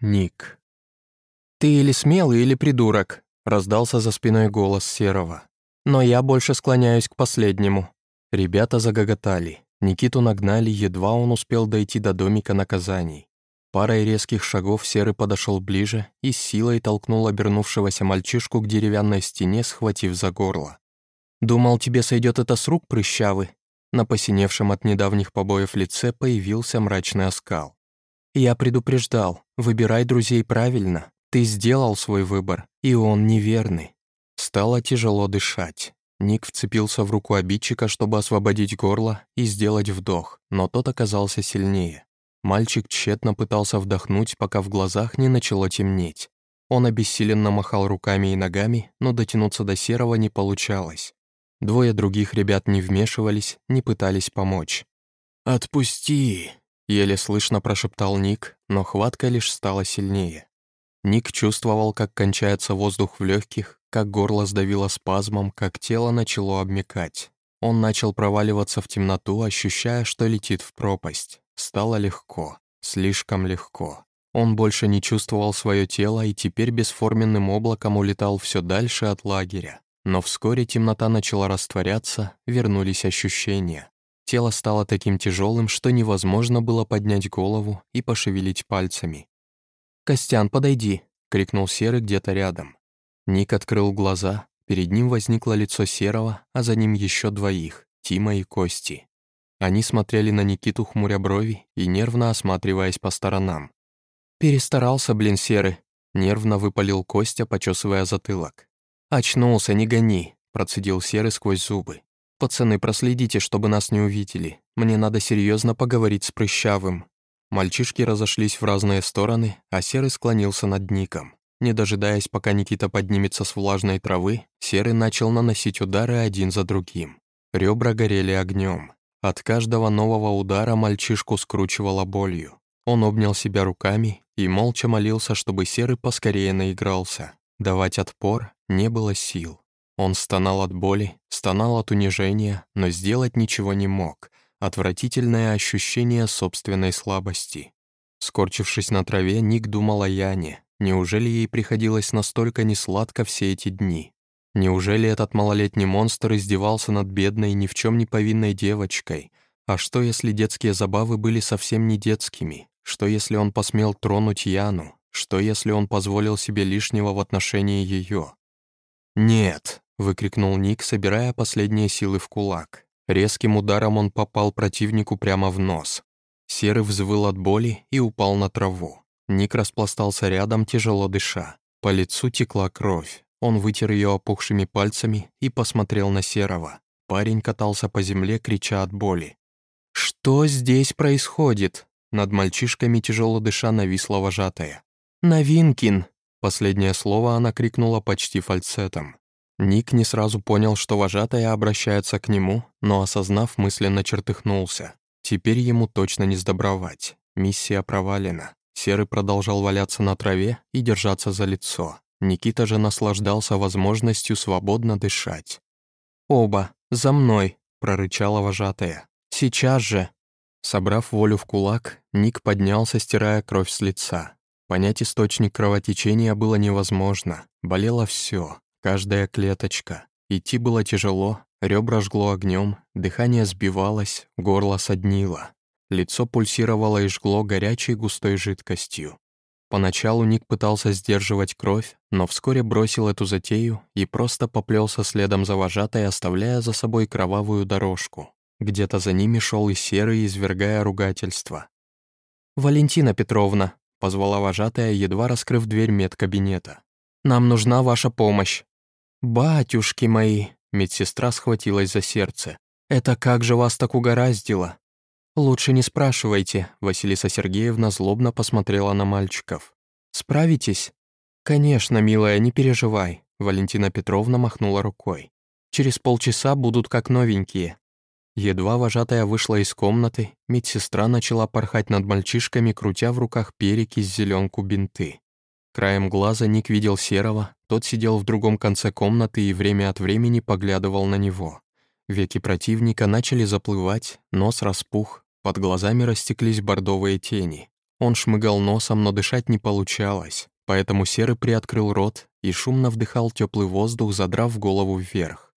Ник. «Ты или смелый, или придурок», — раздался за спиной голос Серого. «Но я больше склоняюсь к последнему». Ребята загоготали. Никиту нагнали, едва он успел дойти до домика наказаний. Парой резких шагов Серый подошел ближе и с силой толкнул обернувшегося мальчишку к деревянной стене, схватив за горло. «Думал, тебе сойдет это с рук, прыщавый?» На посиневшем от недавних побоев лице появился мрачный оскал. «Я предупреждал, выбирай друзей правильно. Ты сделал свой выбор, и он неверный». Стало тяжело дышать. Ник вцепился в руку обидчика, чтобы освободить горло и сделать вдох, но тот оказался сильнее. Мальчик тщетно пытался вдохнуть, пока в глазах не начало темнеть. Он обессиленно махал руками и ногами, но дотянуться до Серого не получалось. Двое других ребят не вмешивались, не пытались помочь. «Отпусти!» Еле слышно прошептал Ник, но хватка лишь стала сильнее. Ник чувствовал, как кончается воздух в легких, как горло сдавило спазмом, как тело начало обмекать. Он начал проваливаться в темноту, ощущая, что летит в пропасть. Стало легко, слишком легко. Он больше не чувствовал свое тело и теперь бесформенным облаком улетал все дальше от лагеря. Но вскоре темнота начала растворяться, вернулись ощущения. Тело стало таким тяжелым, что невозможно было поднять голову и пошевелить пальцами. «Костян, подойди!» — крикнул Серый где-то рядом. Ник открыл глаза, перед ним возникло лицо Серого, а за ним еще двоих — Тима и Кости. Они смотрели на Никиту хмуря брови и нервно осматриваясь по сторонам. «Перестарался, блин, Серый!» — нервно выпалил Костя, почесывая затылок. «Очнулся, не гони!» — процедил Серый сквозь зубы. «Пацаны, проследите, чтобы нас не увидели. Мне надо серьезно поговорить с Прыщавым». Мальчишки разошлись в разные стороны, а Серый склонился над Ником. Не дожидаясь, пока Никита поднимется с влажной травы, Серый начал наносить удары один за другим. Ребра горели огнем. От каждого нового удара мальчишку скручивало болью. Он обнял себя руками и молча молился, чтобы Серый поскорее наигрался. Давать отпор не было сил. Он стонал от боли, стонал от унижения, но сделать ничего не мог. Отвратительное ощущение собственной слабости. Скорчившись на траве, Ник думал о Яне. Неужели ей приходилось настолько несладко все эти дни? Неужели этот малолетний монстр издевался над бедной, ни в чем не повинной девочкой? А что, если детские забавы были совсем не детскими? Что, если он посмел тронуть Яну? Что, если он позволил себе лишнего в отношении ее? «Нет!» — выкрикнул Ник, собирая последние силы в кулак. Резким ударом он попал противнику прямо в нос. Серый взвыл от боли и упал на траву. Ник распластался рядом, тяжело дыша. По лицу текла кровь. Он вытер ее опухшими пальцами и посмотрел на Серого. Парень катался по земле, крича от боли. «Что здесь происходит?» Над мальчишками тяжело дыша нависла вожатая. «Новинкин!» Последнее слово она крикнула почти фальцетом. Ник не сразу понял, что вожатая обращается к нему, но, осознав, мысленно чертыхнулся. Теперь ему точно не сдобровать. Миссия провалена. Серый продолжал валяться на траве и держаться за лицо. Никита же наслаждался возможностью свободно дышать. «Оба, за мной!» — прорычала вожатая. «Сейчас же!» Собрав волю в кулак, Ник поднялся, стирая кровь с лица. Понять источник кровотечения было невозможно. Болело все, каждая клеточка. Идти было тяжело, ребра жгло огнем, дыхание сбивалось, горло соднило. Лицо пульсировало и жгло горячей густой жидкостью. Поначалу Ник пытался сдерживать кровь, но вскоре бросил эту затею и просто поплелся следом за вожатой, оставляя за собой кровавую дорожку. Где-то за ними шел и серый, извергая ругательства. «Валентина Петровна», — позвала вожатая, едва раскрыв дверь медкабинета. «Нам нужна ваша помощь». «Батюшки мои!» — медсестра схватилась за сердце. «Это как же вас так угораздило?» «Лучше не спрашивайте», — Василиса Сергеевна злобно посмотрела на мальчиков. «Справитесь?» «Конечно, милая, не переживай», — Валентина Петровна махнула рукой. «Через полчаса будут как новенькие. Едва вожатая вышла из комнаты, медсестра начала порхать над мальчишками, крутя в руках переки с зеленку бинты. Краем глаза Ник видел Серого, тот сидел в другом конце комнаты и время от времени поглядывал на него. Веки противника начали заплывать, нос распух, под глазами растеклись бордовые тени. Он шмыгал носом, но дышать не получалось, поэтому Серый приоткрыл рот и шумно вдыхал теплый воздух, задрав голову вверх.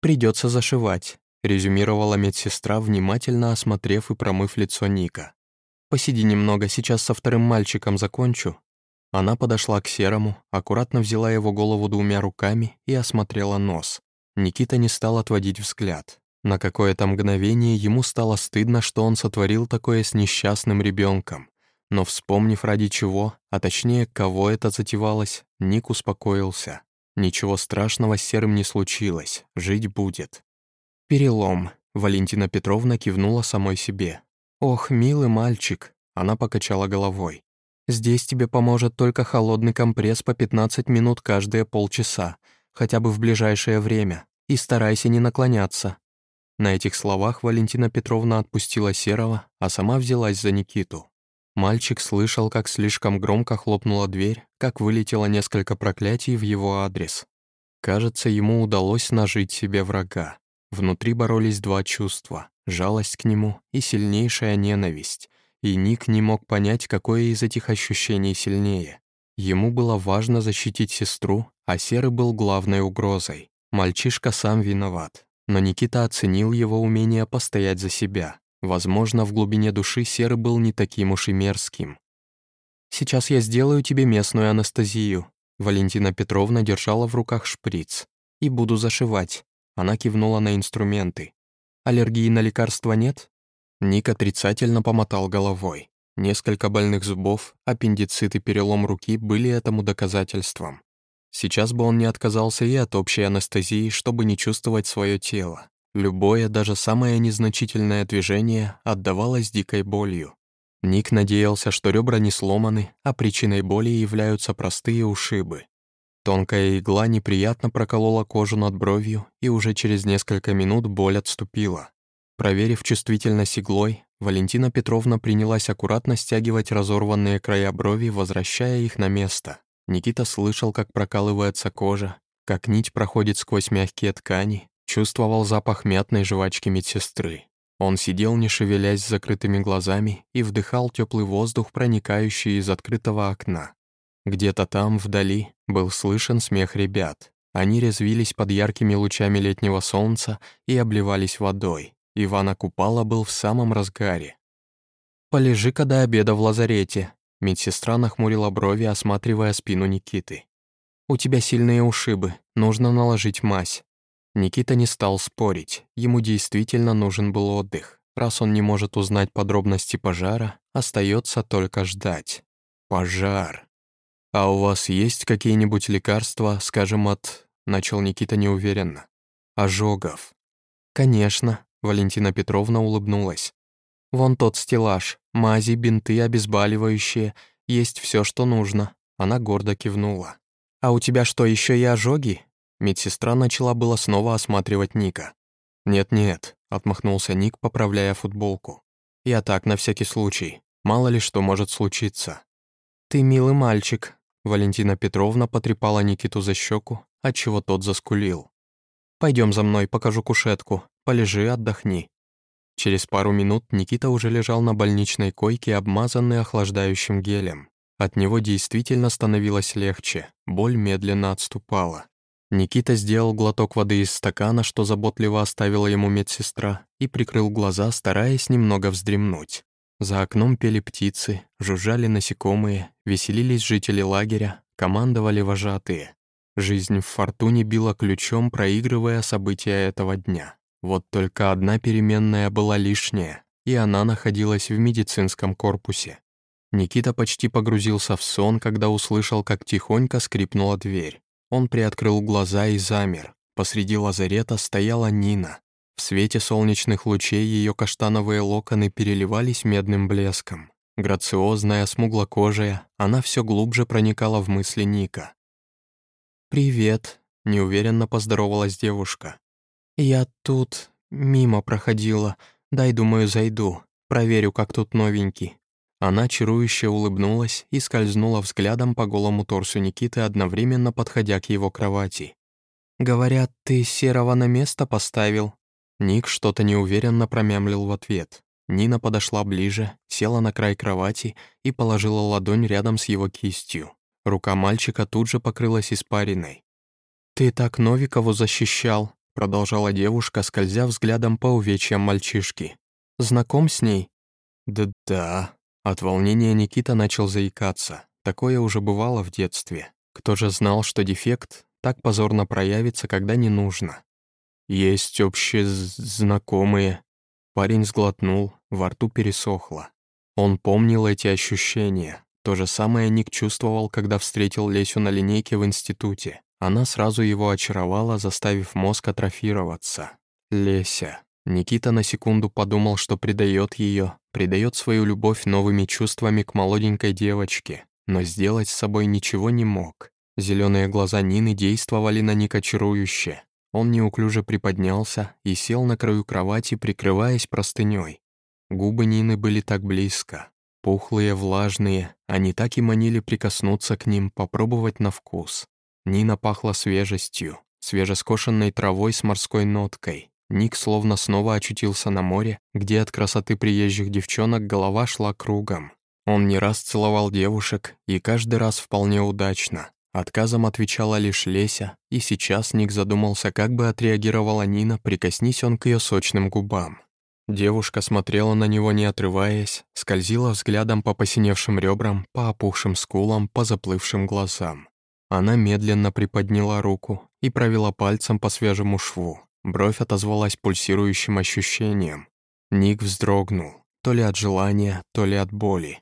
«Придется зашивать», — резюмировала медсестра, внимательно осмотрев и промыв лицо Ника. «Посиди немного, сейчас со вторым мальчиком закончу». Она подошла к Серому, аккуратно взяла его голову двумя руками и осмотрела нос. Никита не стал отводить взгляд. На какое-то мгновение ему стало стыдно, что он сотворил такое с несчастным ребенком. Но вспомнив ради чего, а точнее кого это затевалось, Ник успокоился. Ничего страшного с Серым не случилось, жить будет. «Перелом», — Валентина Петровна кивнула самой себе. «Ох, милый мальчик», — она покачала головой. «Здесь тебе поможет только холодный компресс по 15 минут каждые полчаса, хотя бы в ближайшее время, и старайся не наклоняться, на этих словах Валентина Петровна отпустила Серого, а сама взялась за Никиту. Мальчик слышал, как слишком громко хлопнула дверь, как вылетело несколько проклятий в его адрес. Кажется, ему удалось нажить себе врага. Внутри боролись два чувства — жалость к нему и сильнейшая ненависть. И Ник не мог понять, какое из этих ощущений сильнее. Ему было важно защитить сестру, а Серый был главной угрозой. Мальчишка сам виноват, но Никита оценил его умение постоять за себя. Возможно, в глубине души Серый был не таким уж и мерзким. «Сейчас я сделаю тебе местную анестезию». Валентина Петровна держала в руках шприц. «И буду зашивать». Она кивнула на инструменты. «Аллергии на лекарства нет?» Ник отрицательно помотал головой. Несколько больных зубов, аппендицит и перелом руки были этому доказательством. Сейчас бы он не отказался и от общей анестезии, чтобы не чувствовать свое тело. Любое, даже самое незначительное движение отдавалось дикой болью. Ник надеялся, что ребра не сломаны, а причиной боли являются простые ушибы. Тонкая игла неприятно проколола кожу над бровью, и уже через несколько минут боль отступила. Проверив чувствительность иглой, Валентина Петровна принялась аккуратно стягивать разорванные края брови, возвращая их на место. Никита слышал, как прокалывается кожа, как нить проходит сквозь мягкие ткани, чувствовал запах мятной жвачки медсестры. Он сидел, не шевелясь с закрытыми глазами, и вдыхал теплый воздух, проникающий из открытого окна. Где-то там, вдали, был слышен смех ребят. Они резвились под яркими лучами летнего солнца и обливались водой. Ивана Купала был в самом разгаре. «Полежи-ка до обеда в лазарете», Медсестра нахмурила брови, осматривая спину Никиты. «У тебя сильные ушибы, нужно наложить мазь». Никита не стал спорить, ему действительно нужен был отдых. Раз он не может узнать подробности пожара, остается только ждать. Пожар. «А у вас есть какие-нибудь лекарства, скажем, от...» Начал Никита неуверенно. «Ожогов». «Конечно», — Валентина Петровна улыбнулась. «Вон тот стеллаж, мази, бинты, обезболивающие, есть все, что нужно». Она гордо кивнула. «А у тебя что, еще и ожоги?» Медсестра начала было снова осматривать Ника. «Нет-нет», — отмахнулся Ник, поправляя футболку. «Я так, на всякий случай. Мало ли что может случиться». «Ты милый мальчик», — Валентина Петровна потрепала Никиту за щеку, отчего тот заскулил. Пойдем за мной, покажу кушетку. Полежи, отдохни. Через пару минут Никита уже лежал на больничной койке, обмазанный охлаждающим гелем. От него действительно становилось легче, боль медленно отступала. Никита сделал глоток воды из стакана, что заботливо оставила ему медсестра, и прикрыл глаза, стараясь немного вздремнуть. За окном пели птицы, жужжали насекомые, веселились жители лагеря, командовали вожатые. Жизнь в фортуне била ключом, проигрывая события этого дня. Вот только одна переменная была лишняя, и она находилась в медицинском корпусе. Никита почти погрузился в сон, когда услышал, как тихонько скрипнула дверь. Он приоткрыл глаза и замер. Посреди лазарета стояла Нина. В свете солнечных лучей ее каштановые локоны переливались медным блеском. Грациозная, смуглокожая, она все глубже проникала в мысли Ника. «Привет», — неуверенно поздоровалась девушка. «Я тут мимо проходила. Дай, думаю, зайду. Проверю, как тут новенький». Она чарующе улыбнулась и скользнула взглядом по голому торсу Никиты, одновременно подходя к его кровати. «Говорят, ты серого на место поставил?» Ник что-то неуверенно промямлил в ответ. Нина подошла ближе, села на край кровати и положила ладонь рядом с его кистью. Рука мальчика тут же покрылась испариной. «Ты так Новикову защищал», — продолжала девушка, скользя взглядом по увечьям мальчишки. «Знаком с ней?» «Да-да». От волнения Никита начал заикаться. Такое уже бывало в детстве. Кто же знал, что дефект так позорно проявится, когда не нужно? Есть общие знакомые. Парень сглотнул, во рту пересохло. Он помнил эти ощущения. То же самое Ник чувствовал, когда встретил Лесю на линейке в институте. Она сразу его очаровала, заставив мозг атрофироваться. Леся. Никита на секунду подумал, что предает ее, предает свою любовь новыми чувствами к молоденькой девочке, но сделать с собой ничего не мог. Зеленые глаза Нины действовали на Ника чарующе. Он неуклюже приподнялся и сел на краю кровати, прикрываясь простыней. Губы Нины были так близко. Пухлые, влажные, они так и манили прикоснуться к ним, попробовать на вкус. Нина пахла свежестью, свежескошенной травой с морской ноткой. Ник словно снова очутился на море, где от красоты приезжих девчонок голова шла кругом. Он не раз целовал девушек, и каждый раз вполне удачно. Отказом отвечала лишь Леся, и сейчас Ник задумался, как бы отреагировала Нина, прикоснись он к ее сочным губам. Девушка смотрела на него, не отрываясь, скользила взглядом по посиневшим ребрам, по опухшим скулам, по заплывшим глазам. Она медленно приподняла руку и провела пальцем по свежему шву. Бровь отозвалась пульсирующим ощущением. Ник вздрогнул, то ли от желания, то ли от боли.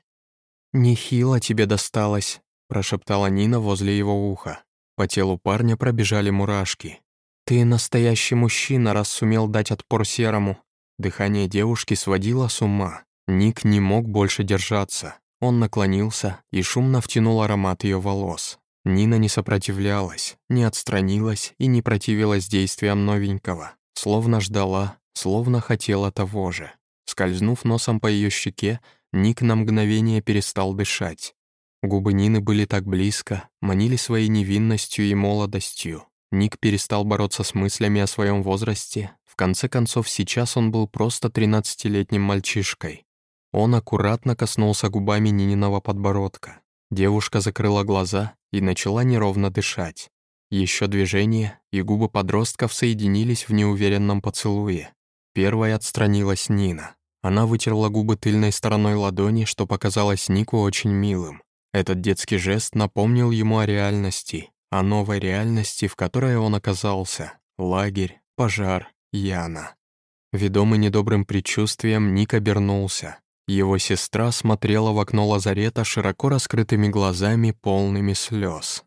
«Нехило тебе досталось», — прошептала Нина возле его уха. По телу парня пробежали мурашки. «Ты настоящий мужчина, раз сумел дать отпор серому». Дыхание девушки сводило с ума. Ник не мог больше держаться. Он наклонился и шумно втянул аромат ее волос. Нина не сопротивлялась, не отстранилась и не противилась действиям новенького, словно ждала, словно хотела того же. Скользнув носом по ее щеке, Ник на мгновение перестал дышать. Губы Нины были так близко, манили своей невинностью и молодостью. Ник перестал бороться с мыслями о своем возрасте. В конце концов, сейчас он был просто тринадцатилетним мальчишкой. Он аккуратно коснулся губами Нининого подбородка. Девушка закрыла глаза и начала неровно дышать. Еще движение, и губы подростков соединились в неуверенном поцелуе. Первой отстранилась Нина. Она вытерла губы тыльной стороной ладони, что показалось Нику очень милым. Этот детский жест напомнил ему о реальности, о новой реальности, в которой он оказался. Лагерь, пожар, Яна. Ведомый недобрым предчувствием, Ник обернулся. Его сестра смотрела в окно лазарета широко раскрытыми глазами, полными слез.